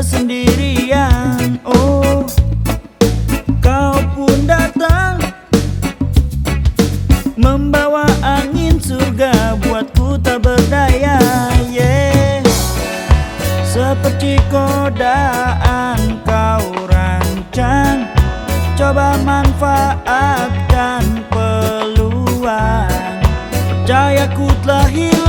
kesendirian Oh kau pun datang Membawa angin surga buatku tak berdaya. Yeah. Seperti kodaan kau rancang Coba manfaatkan peluang. Percayaku telah hilang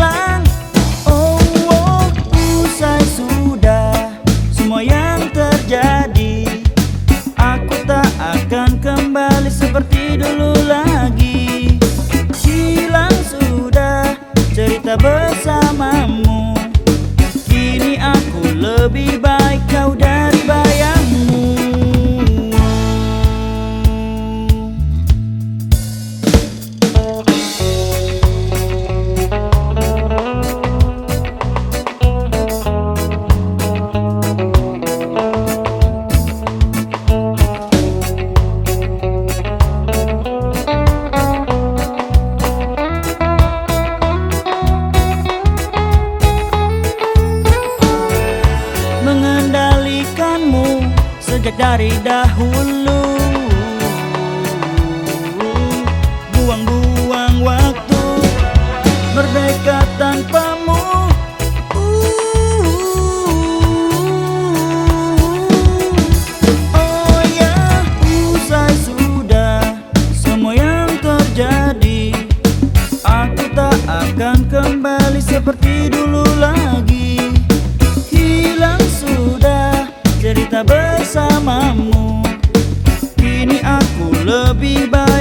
seperti dulu dari dahulu. Buang-buang waktu Merdeka tanpamu. Oh ya, usai sudah semua yang terjadi Aku tak akan kembali seperti dulu lagi bye.